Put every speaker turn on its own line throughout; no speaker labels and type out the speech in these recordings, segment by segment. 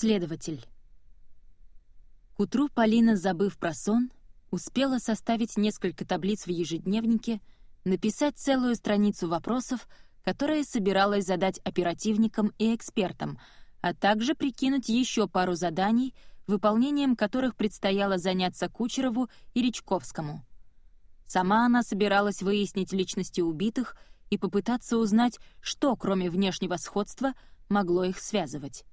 Следователь. К утру Полина, забыв про сон, успела составить несколько таблиц в ежедневнике, написать целую страницу вопросов, которые собиралась задать оперативникам и экспертам, а также прикинуть еще пару заданий, выполнением которых предстояло заняться Кучерову и Речковскому. Сама она собиралась выяснить личности убитых и попытаться узнать, что, кроме внешнего сходства, могло их связывать.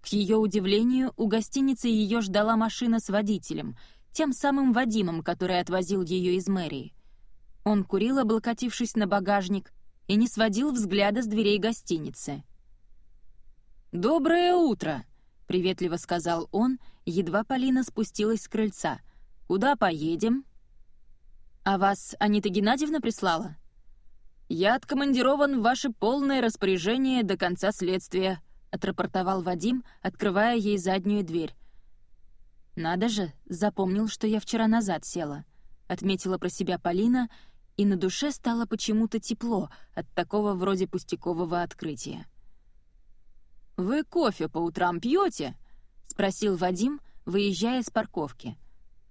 К ее удивлению, у гостиницы ее ждала машина с водителем, тем самым Вадимом, который отвозил ее из мэрии. Он курил, облокотившись на багажник, и не сводил взгляда с дверей гостиницы. «Доброе утро!» — приветливо сказал он, едва Полина спустилась с крыльца. «Куда поедем?» «А вас Анита Геннадьевна прислала?» «Я откомандирован в ваше полное распоряжение до конца следствия», — отрапортовал Вадим, открывая ей заднюю дверь. «Надо же, запомнил, что я вчера назад села», — отметила про себя Полина, и на душе стало почему-то тепло от такого вроде пустякового открытия. «Вы кофе по утрам пьете? спросил Вадим, выезжая с парковки.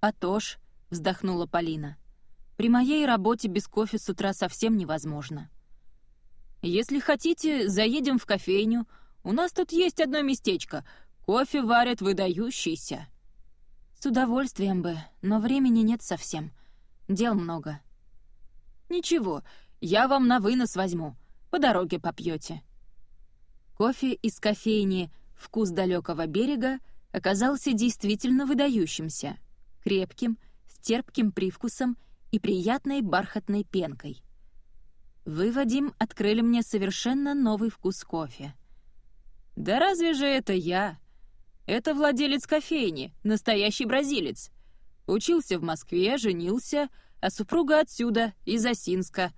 «А то ж», — вздохнула Полина. При моей работе без кофе с утра совсем невозможно. Если хотите, заедем в кофейню. У нас тут есть одно местечко. Кофе варят выдающийся. С удовольствием бы, но времени нет совсем. Дел много. Ничего, я вам на вынос возьму. По дороге попьете. Кофе из кофейни «Вкус далекого берега» оказался действительно выдающимся. Крепким, с терпким привкусом и приятной бархатной пенкой. Вы, Вадим, открыли мне совершенно новый вкус кофе. Да разве же это я? Это владелец кофейни, настоящий бразилец. Учился в Москве, женился, а супруга отсюда, из Осинска.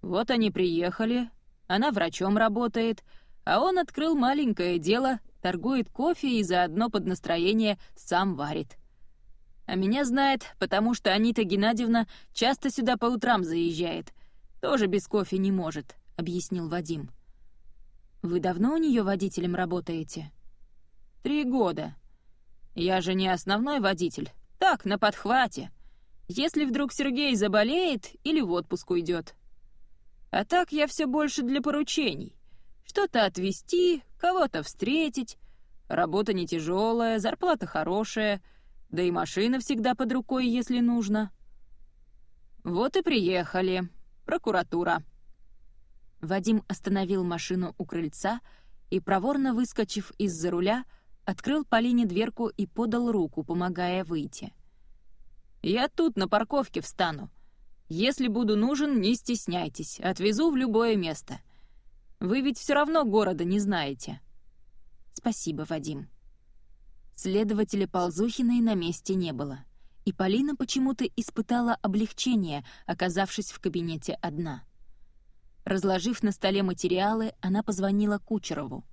Вот они приехали, она врачом работает, а он открыл маленькое дело, торгует кофе и заодно под настроение сам варит. А меня знает, потому что Анита Геннадьевна часто сюда по утрам заезжает. Тоже без кофе не может», — объяснил Вадим. «Вы давно у нее водителем работаете?» «Три года. Я же не основной водитель. Так, на подхвате. Если вдруг Сергей заболеет или в отпуск уйдет. А так я все больше для поручений. Что-то отвезти, кого-то встретить. Работа не тяжелая, зарплата хорошая — да и машина всегда под рукой, если нужно. Вот и приехали. Прокуратура. Вадим остановил машину у крыльца и, проворно выскочив из-за руля, открыл Полине дверку и подал руку, помогая выйти. «Я тут на парковке встану. Если буду нужен, не стесняйтесь, отвезу в любое место. Вы ведь все равно города не знаете». «Спасибо, Вадим». Следователя Ползухиной на месте не было, и Полина почему-то испытала облегчение, оказавшись в кабинете одна. Разложив на столе материалы, она позвонила Кучерову.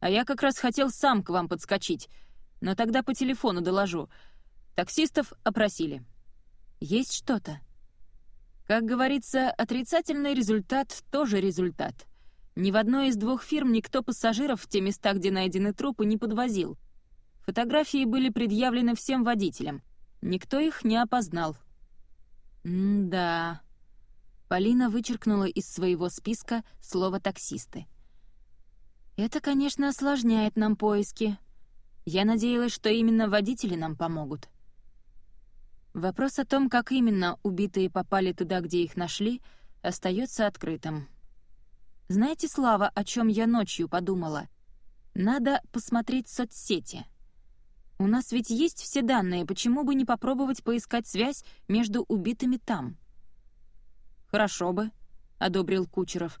«А я как раз хотел сам к вам подскочить, но тогда по телефону доложу. Таксистов опросили». «Есть что-то?» Как говорится, отрицательный результат — тоже результат. Ни в одной из двух фирм никто пассажиров в те места, где найдены трупы, не подвозил. Фотографии были предъявлены всем водителям. Никто их не опознал. «М-да...» Полина вычеркнула из своего списка слово «таксисты». «Это, конечно, осложняет нам поиски. Я надеялась, что именно водители нам помогут». Вопрос о том, как именно убитые попали туда, где их нашли, остается открытым. Знаете, Слава, о чем я ночью подумала? Надо посмотреть соцсети. У нас ведь есть все данные, почему бы не попробовать поискать связь между убитыми там?» «Хорошо бы», — одобрил Кучеров.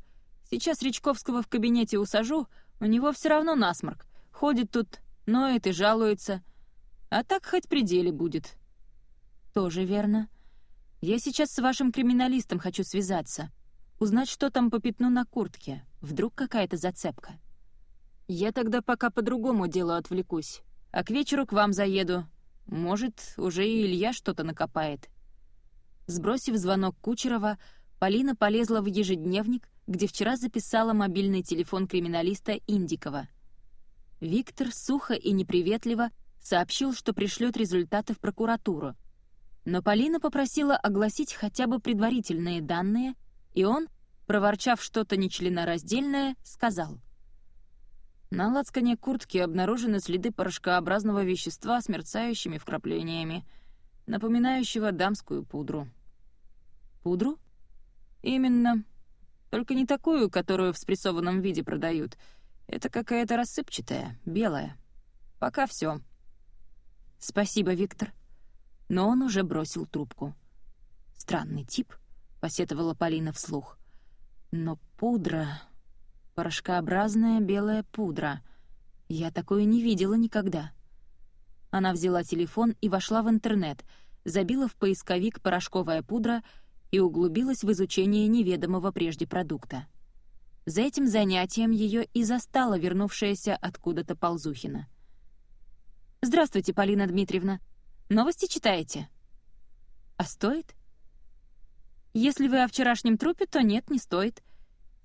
«Сейчас Речковского в кабинете усажу, у него все равно насморк. Ходит тут, ноет и жалуется. А так хоть при деле будет». «Тоже верно. Я сейчас с вашим криминалистом хочу связаться. Узнать, что там по пятну на куртке. Вдруг какая-то зацепка». «Я тогда пока по другому делу отвлекусь а к вечеру к вам заеду. Может, уже и Илья что-то накопает». Сбросив звонок Кучерова, Полина полезла в ежедневник, где вчера записала мобильный телефон криминалиста Индикова. Виктор сухо и неприветливо сообщил, что пришлет результаты в прокуратуру. Но Полина попросила огласить хотя бы предварительные данные, и он, проворчав что-то нечленораздельное, сказал. На лацкане куртки обнаружены следы порошкообразного вещества с мерцающими вкраплениями, напоминающего дамскую пудру. Пудру? Именно. Только не такую, которую в спрессованном виде продают. Это какая-то рассыпчатая, белая. Пока все. Спасибо, Виктор. Но он уже бросил трубку. Странный тип, посетовала Полина вслух. Но пудра... Порошкообразная белая пудра. Я такое не видела никогда. Она взяла телефон и вошла в интернет, забила в поисковик «порошковая пудра» и углубилась в изучение неведомого прежде продукта. За этим занятием ее и застала вернувшаяся откуда-то Ползухина. «Здравствуйте, Полина Дмитриевна. Новости читаете?» «А стоит?» «Если вы о вчерашнем трупе, то нет, не стоит.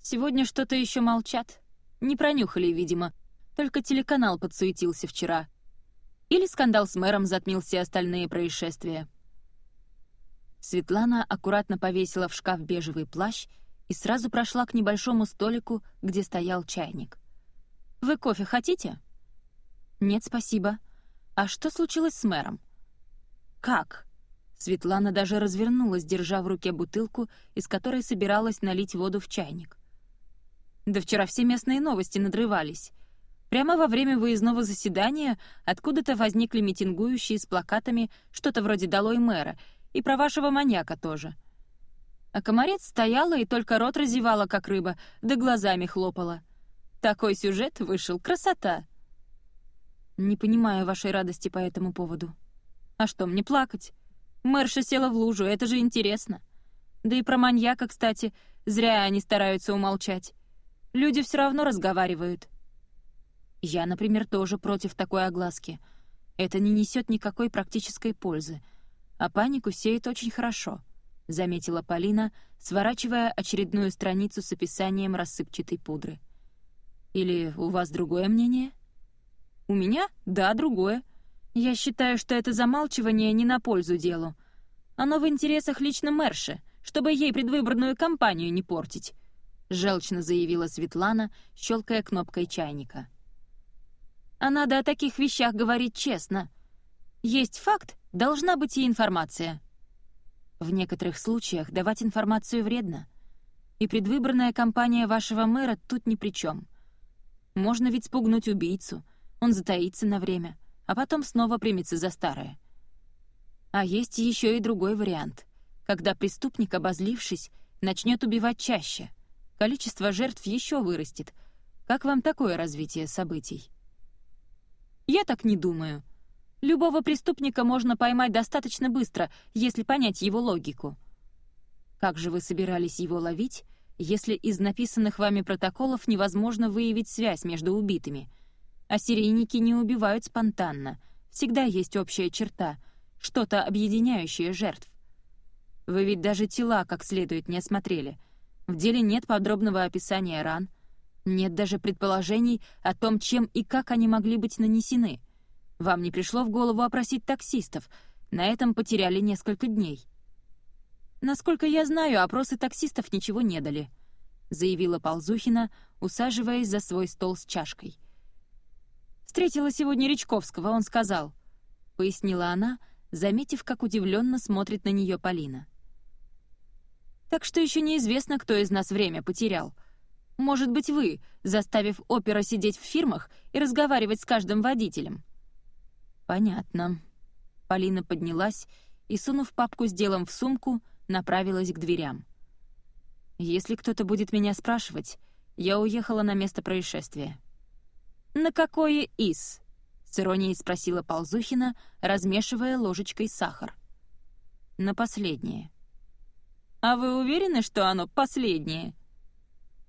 Сегодня что-то еще молчат. Не пронюхали, видимо. Только телеканал подсуетился вчера. Или скандал с мэром затмил все остальные происшествия. Светлана аккуратно повесила в шкаф бежевый плащ и сразу прошла к небольшому столику, где стоял чайник. «Вы кофе хотите?» «Нет, спасибо. А что случилось с мэром?» «Как?» Светлана даже развернулась, держа в руке бутылку, из которой собиралась налить воду в чайник. Да вчера все местные новости надрывались. Прямо во время выездного заседания откуда-то возникли митингующие с плакатами что-то вроде «Долой мэра» и про вашего маньяка тоже. А комарец стояла и только рот разевала, как рыба, да глазами хлопала. Такой сюжет вышел, красота. Не понимаю вашей радости по этому поводу. А что, мне плакать? Мэрша села в лужу, это же интересно. Да и про маньяка, кстати, зря они стараются умолчать. Люди все равно разговаривают. Я, например, тоже против такой огласки. Это не несет никакой практической пользы. А панику сеет очень хорошо, — заметила Полина, сворачивая очередную страницу с описанием рассыпчатой пудры. Или у вас другое мнение? У меня? Да, другое. Я считаю, что это замалчивание не на пользу делу. Оно в интересах лично Мэрши, чтобы ей предвыборную кампанию не портить. — желчно заявила Светлана, щелкая кнопкой чайника. «А надо о таких вещах говорить честно. Есть факт, должна быть и информация». В некоторых случаях давать информацию вредно. И предвыборная кампания вашего мэра тут ни при чем. Можно ведь спугнуть убийцу, он затаится на время, а потом снова примется за старое. А есть еще и другой вариант, когда преступник, обозлившись, начнет убивать чаще — количество жертв еще вырастет. Как вам такое развитие событий? Я так не думаю. Любого преступника можно поймать достаточно быстро, если понять его логику. Как же вы собирались его ловить, если из написанных вами протоколов невозможно выявить связь между убитыми? А серийники не убивают спонтанно. Всегда есть общая черта, что-то объединяющее жертв. Вы ведь даже тела как следует не осмотрели — в деле нет подробного описания ран, нет даже предположений о том, чем и как они могли быть нанесены. Вам не пришло в голову опросить таксистов, на этом потеряли несколько дней. «Насколько я знаю, опросы таксистов ничего не дали», — заявила Ползухина, усаживаясь за свой стол с чашкой. «Встретила сегодня Речковского, он сказал», — пояснила она, заметив, как удивленно смотрит на нее Полина. Так что еще неизвестно, кто из нас время потерял. Может быть, вы, заставив опера сидеть в фирмах и разговаривать с каждым водителем. Понятно. Полина поднялась и, сунув папку с делом в сумку, направилась к дверям. Если кто-то будет меня спрашивать, я уехала на место происшествия. «На какое из?» — с иронией спросила Ползухина, размешивая ложечкой сахар. «На последнее». «А вы уверены, что оно последнее?»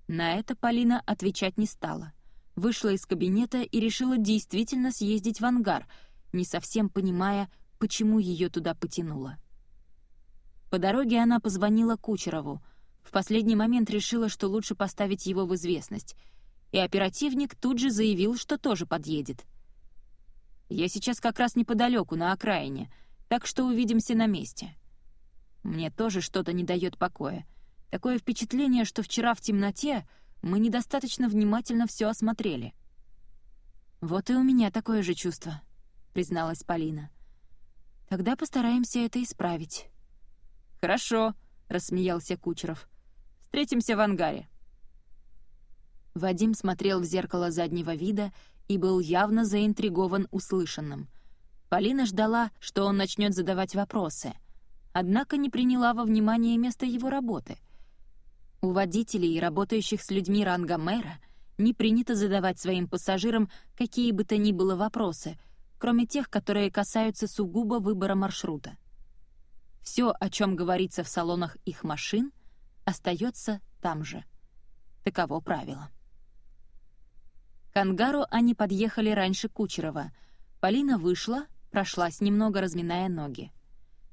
На это Полина отвечать не стала. Вышла из кабинета и решила действительно съездить в ангар, не совсем понимая, почему ее туда потянуло. По дороге она позвонила Кучерову. В последний момент решила, что лучше поставить его в известность. и оперативник тут же заявил, что тоже подъедет. «Я сейчас как раз неподалеку, на окраине, так что увидимся на месте». Мне тоже что-то не дает покоя. Такое впечатление, что вчера в темноте мы недостаточно внимательно все осмотрели. «Вот и у меня такое же чувство», — призналась Полина. «Тогда постараемся это исправить».
«Хорошо», — рассмеялся Кучеров. «Встретимся в ангаре».
Вадим смотрел в зеркало заднего вида и был явно заинтригован услышанным. Полина ждала, что он начнет задавать вопросы, однако не приняла во внимание место его работы. У водителей, работающих с людьми ранга мэра, не принято задавать своим пассажирам какие бы то ни было вопросы, кроме тех, которые касаются сугубо выбора маршрута. Все, о чем говорится в салонах их машин, остается там же. Таково правило. К ангару они подъехали раньше Кучерова. Полина вышла, прошлась немного, разминая ноги.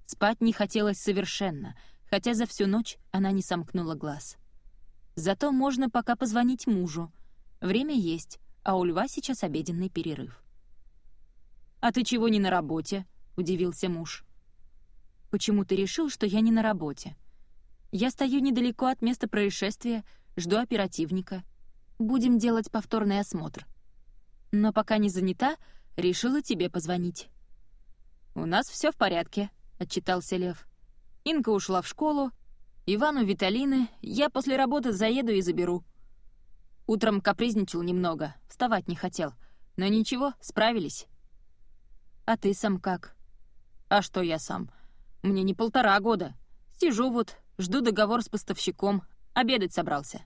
Спать не хотелось совершенно, хотя за всю ночь она не сомкнула глаз. Зато можно пока позвонить мужу. Время есть, а у Льва сейчас обеденный перерыв.
«А ты чего не на работе?» — удивился муж.
«Почему ты решил, что я не на работе? Я стою недалеко от места происшествия, жду оперативника — Будем делать повторный осмотр. Но пока не занята, решила тебе позвонить».
«У нас все в порядке», — отчитался Лев. «Инка ушла в школу, Ивану Виталины я после работы заеду и заберу». Утром капризничал немного, вставать не хотел. Но ничего, справились.
«А ты сам как?»
«А что я сам? Мне не полтора года. Сижу вот, жду договор с поставщиком, обедать собрался».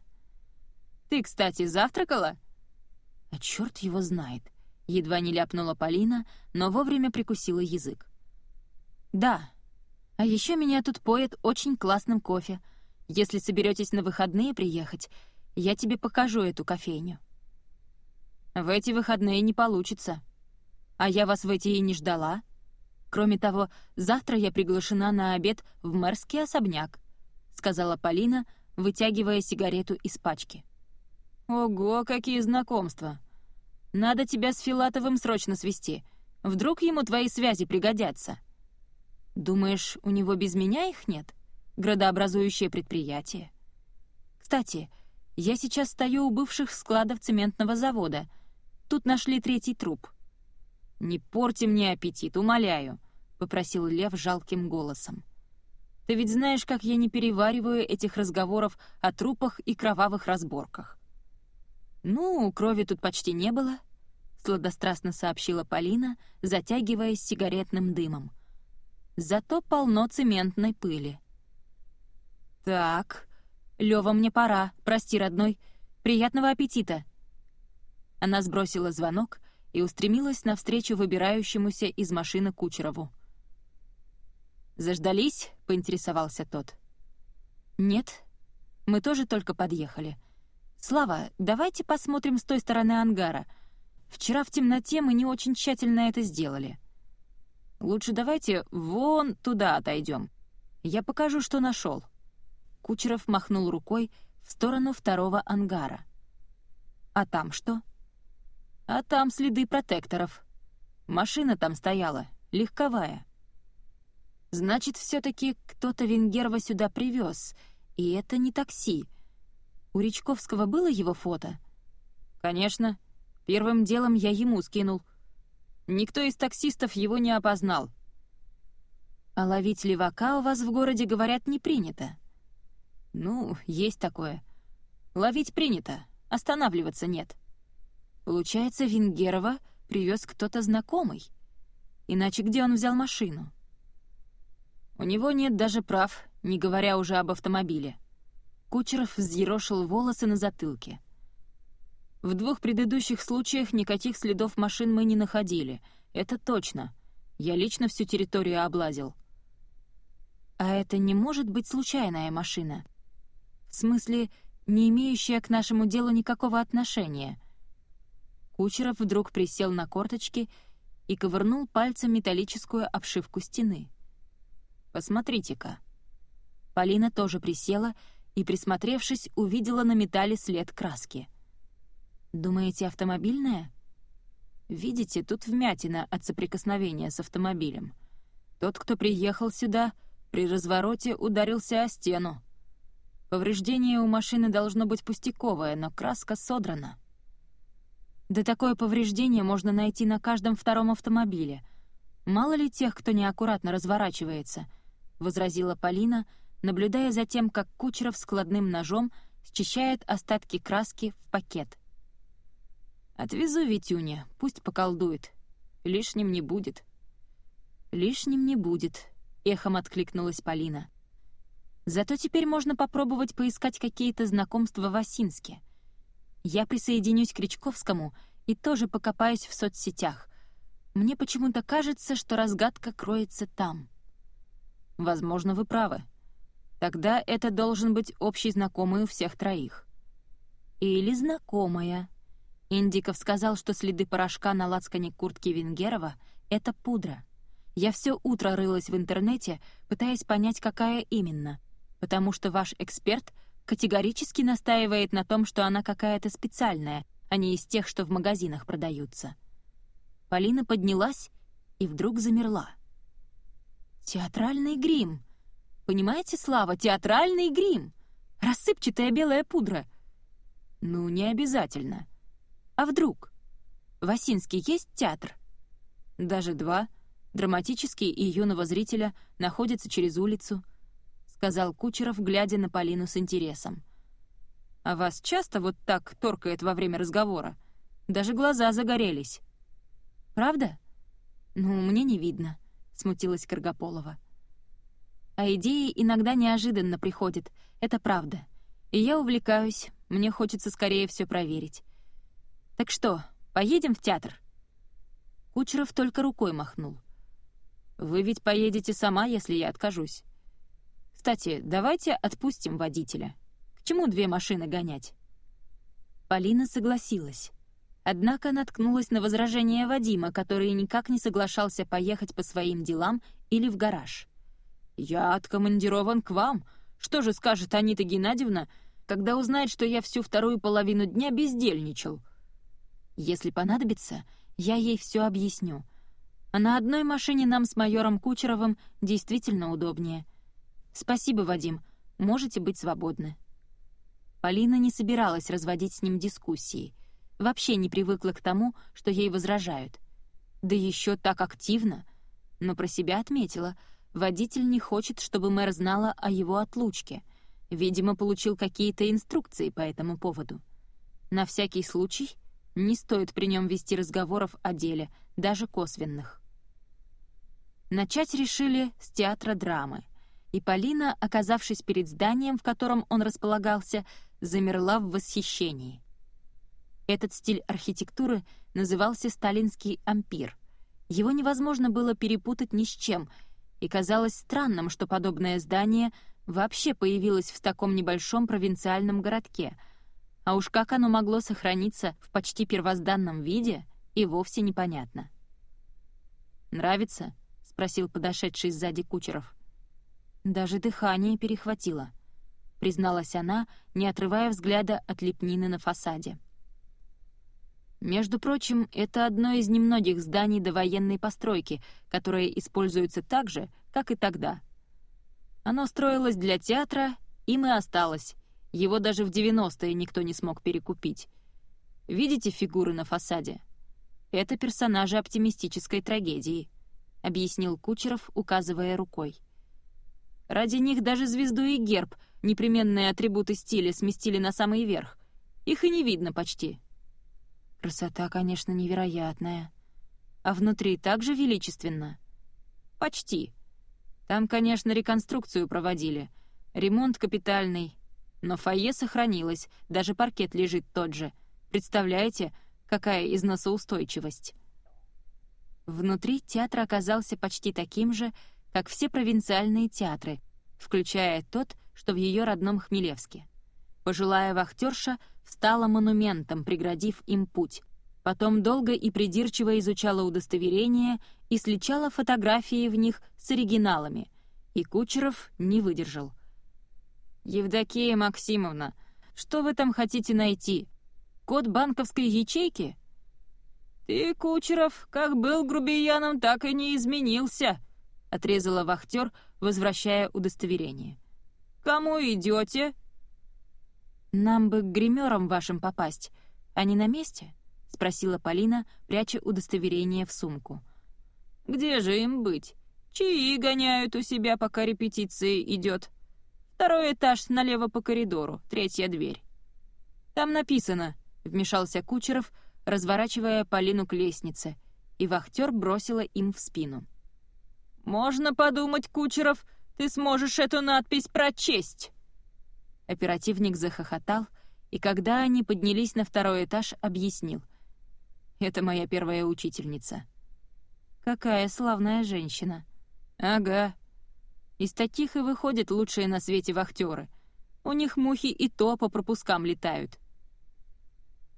Ты, кстати, завтракала?»
«А черт его знает!» — едва не ляпнула Полина, но вовремя прикусила язык. «Да. А еще меня тут поет очень классным кофе. Если соберетесь на выходные приехать, я тебе покажу эту кофейню».
«В эти выходные не получится. А я вас в эти и не ждала. Кроме того, завтра я приглашена на обед в мэрский особняк», — сказала Полина, вытягивая сигарету из пачки. «Ого, какие знакомства! Надо тебя с Филатовым срочно свести. Вдруг ему твои связи пригодятся».
«Думаешь, у него без меня их нет? Градообразующее предприятие?» «Кстати, я сейчас стою у бывших складов цементного завода. Тут нашли третий труп».
«Не порти мне аппетит, умоляю», — попросил Лев жалким голосом. «Ты ведь знаешь, как я не перевариваю этих разговоров о трупах и кровавых разборках.
«Ну, крови тут почти не было», — сладострастно сообщила Полина, затягиваясь сигаретным дымом. «Зато полно цементной пыли». «Так, Лёва, мне пора. Прости, родной. Приятного аппетита!» Она сбросила звонок и устремилась навстречу выбирающемуся из машины Кучерову.
«Заждались?» — поинтересовался тот.
«Нет, мы тоже только подъехали. «Слава, давайте посмотрим с той стороны ангара. Вчера в темноте мы не очень тщательно это сделали».
«Лучше давайте вон туда отойдем. Я покажу, что нашел.
Кучеров махнул рукой в сторону второго ангара. «А там что?»
«А там следы протекторов. Машина там стояла, легковая».
«Значит, все таки кто-то Венгерва сюда привез, и это не такси», у Речковского было его фото?
Конечно. Первым делом я ему скинул. Никто из таксистов его не опознал.
А ловить левака у вас в городе, говорят, не принято.
Ну, есть такое. Ловить принято, останавливаться нет.
Получается, Венгерова привез кто-то знакомый. Иначе где он взял машину?
У него нет даже прав, не говоря уже об автомобиле.
Кучеров взъерошил волосы на затылке.
«В двух предыдущих случаях никаких следов машин мы не находили. Это точно. Я лично всю территорию облазил».
«А это не может быть случайная машина? В смысле, не имеющая к нашему делу никакого отношения?» Кучеров вдруг присел на корточки и ковырнул пальцем металлическую обшивку стены.
«Посмотрите-ка».
Полина тоже присела и, присмотревшись, увидела на металле след краски.
«Думаете, автомобильная?» «Видите, тут вмятина от соприкосновения с автомобилем. Тот, кто приехал сюда, при развороте ударился о стену. Повреждение у машины должно быть пустяковое, но краска содрана». Да такое повреждение можно найти на каждом втором автомобиле. Мало ли тех, кто неаккуратно разворачивается, — возразила Полина, наблюдая за тем, как Кучеров складным ножом счищает остатки краски в пакет. «Отвезу Витюне, пусть поколдует. Лишним не будет». «Лишним не будет», — эхом откликнулась Полина. «Зато теперь можно попробовать поискать какие-то знакомства в Осинске. Я присоединюсь к Кричковскому и тоже покопаюсь в соцсетях. Мне почему-то кажется, что разгадка кроется там». «Возможно, вы правы», Тогда это должен быть общий знакомый у всех троих. Или знакомая. Индиков сказал, что следы порошка на лацкане куртки Венгерова — это пудра. Я все утро рылась в интернете, пытаясь понять, какая именно, потому что ваш эксперт категорически настаивает на том, что она какая-то специальная, а не из тех, что в магазинах продаются. Полина поднялась и вдруг замерла. «Театральный грим!» Понимаете, Слава, театральный грим. Рассыпчатая белая пудра. Ну, не обязательно. А вдруг? В Осинске есть театр? Даже два. Драматический и юного зрителя находятся через улицу, сказал Кучеров, глядя на Полину с интересом. А вас часто вот так торкает во время разговора? Даже глаза загорелись. Правда? Ну, мне не видно, смутилась Каргополова. А идеи иногда неожиданно приходят, это правда. И я увлекаюсь, мне хочется скорее все проверить. Так что, поедем в театр?» Кучеров только рукой махнул. «Вы ведь поедете сама, если я откажусь. Кстати, давайте отпустим водителя. К чему две машины гонять?» Полина согласилась. Однако наткнулась на возражение Вадима, который никак не соглашался поехать по своим делам или в гараж. «Я откомандирован к вам. Что же скажет Анита Геннадьевна, когда узнает, что я всю вторую половину дня бездельничал?» «Если понадобится, я ей все объясню. А на одной машине нам с майором Кучеровым действительно удобнее. Спасибо, Вадим, можете быть свободны». Полина не собиралась разводить с ним дискуссии. Вообще не привыкла к тому, что ей возражают. Да еще так активно. Но про себя отметила — Водитель не хочет, чтобы мэр знала о его отлучке. Видимо, получил какие-то инструкции по этому поводу. На всякий случай не стоит при нем вести разговоров о деле, даже косвенных. Начать решили с театра драмы, и Полина, оказавшись перед зданием, в котором он располагался, замерла в восхищении. Этот стиль архитектуры назывался «Сталинский ампир». Его невозможно было перепутать ни с чем — и казалось странным, что подобное здание вообще появилось в таком небольшом провинциальном городке, а уж как оно могло сохраниться в почти первозданном виде, и вовсе непонятно. «Нравится?» — спросил подошедший сзади Кучеров. «Даже дыхание перехватило», — призналась она, не отрывая взгляда от лепнины на фасаде. Между прочим, это одно из немногих зданий довоенной постройки, которое используется так же, как и тогда. Оно строилось для театра, им и осталось. Его даже в 90-е никто не смог перекупить. Видите фигуры на фасаде? Это персонажи оптимистической трагедии, объяснил Кучеров, указывая рукой. Ради них даже звезду и герб, непременные атрибуты стиля, сместили на самый верх. Их и не видно почти. Красота, конечно, невероятная. А внутри также величественно? Почти. Там, конечно, реконструкцию проводили. Ремонт капитальный. Но фойе сохранилось, даже паркет лежит тот же. Представляете, какая износоустойчивость? Внутри театр оказался почти таким же, как все провинциальные театры, включая тот, что в ее родном Хмелевске. Пожилая вахтерша встала монументом, преградив им путь. Потом долго и придирчиво изучала удостоверения и сличала фотографии в них с оригиналами. И Кучеров не выдержал. «Евдокия Максимовна, что вы там хотите найти? код банковской ячейки?» «Ты, Кучеров, как был грубияном, так и не изменился», — отрезала вахтер, возвращая удостоверение. «Кому идете?»
«Нам бы к гримерам вашим попасть. Они на месте?» — спросила Полина, пряча удостоверение в сумку.
«Где же им быть? Чаи гоняют у себя, пока репетиция идет. Второй этаж налево по коридору, третья дверь». «Там написано», — вмешался Кучеров, разворачивая Полину к лестнице, и вахтер бросила им в спину. «Можно подумать, Кучеров, ты сможешь эту надпись прочесть!»
Оперативник захохотал, и когда они поднялись на второй этаж, объяснил. «Это моя первая учительница». «Какая славная женщина!» «Ага. Из таких и выходят лучшие на свете вахтеры. У них мухи и то по пропускам летают.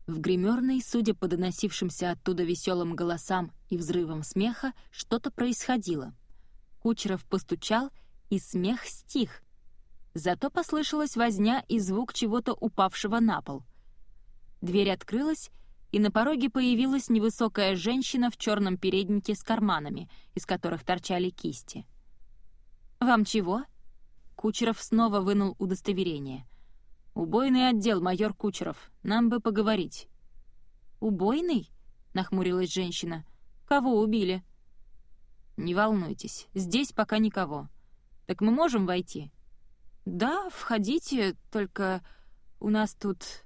В гримерной, судя по доносившимся оттуда веселым голосам и взрывам смеха, что-то происходило. Кучеров постучал, и смех стих. Зато послышалась возня и звук чего-то упавшего на пол. Дверь открылась, и на пороге появилась невысокая женщина в черном переднике с карманами, из которых торчали кисти. «Вам чего?» Кучеров снова вынул удостоверение — «Убойный отдел, майор Кучеров. Нам бы поговорить». «Убойный?» — нахмурилась женщина. «Кого убили?» «Не волнуйтесь, здесь пока никого. Так мы можем войти?» «Да, входите, только у нас тут...»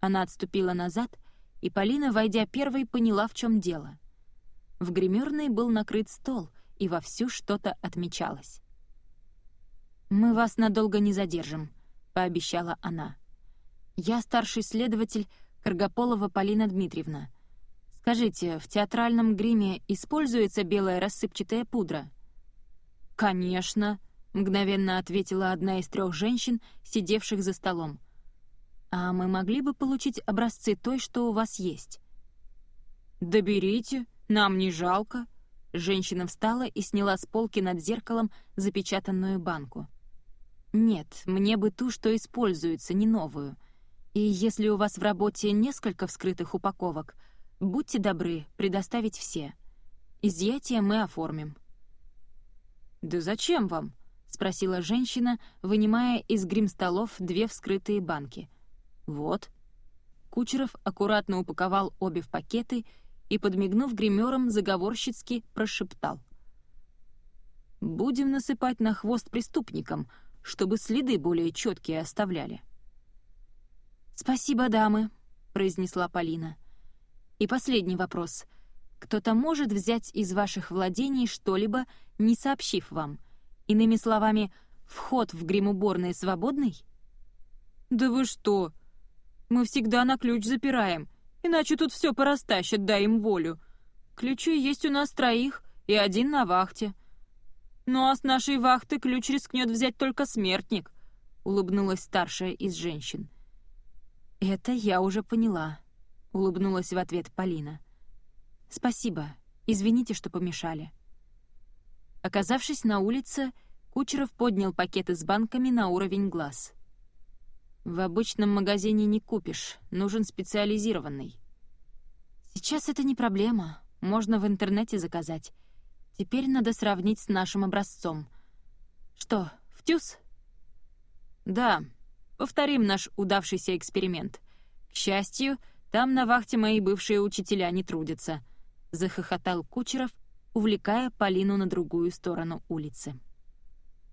Она отступила назад, и Полина, войдя первой, поняла, в чем дело. В гримерной был накрыт стол, и вовсю что-то отмечалось. «Мы вас надолго не задержим», — пообещала она. «Я старший следователь Каргополова Полина Дмитриевна. Скажите, в театральном гриме используется белая рассыпчатая пудра?» «Конечно», — мгновенно ответила одна из трех женщин, сидевших за столом. «А мы могли бы получить образцы той, что у вас есть?» «Да берите, нам не жалко». Женщина встала и сняла с полки над зеркалом запечатанную банку. «Нет, мне бы ту, что используется, не новую. И если у вас в работе несколько вскрытых упаковок, будьте добры предоставить все. Изъятие мы оформим». «Да зачем вам?» — спросила женщина, вынимая из грим-столов две вскрытые банки. «Вот». Кучеров аккуратно упаковал обе в пакеты и, подмигнув гримером, заговорщицки прошептал. «Будем насыпать на хвост преступникам, чтобы следы более четкие оставляли. «Спасибо, дамы», — произнесла Полина. «И последний вопрос. Кто-то может взять из ваших владений что-либо, не сообщив вам? Иными словами, вход в гримуборные свободный?»
«Да вы что? Мы всегда на ключ запираем, иначе тут все порастащат, дай им волю. Ключи есть у нас троих и один на вахте. «Ну а с нашей вахты ключ рискнет взять только смертник», — улыбнулась старшая из женщин.
«Это я уже поняла», — улыбнулась в ответ Полина. «Спасибо. Извините, что помешали». Оказавшись на улице, Кучеров поднял пакеты с банками на уровень глаз. «В обычном магазине не купишь, нужен специализированный». «Сейчас это не проблема, можно в интернете заказать. Теперь надо сравнить с нашим образцом. Что, в тюз?
Да, повторим наш удавшийся эксперимент. К счастью, там на вахте мои бывшие учителя не трудятся. Захохотал Кучеров, увлекая Полину на другую сторону улицы.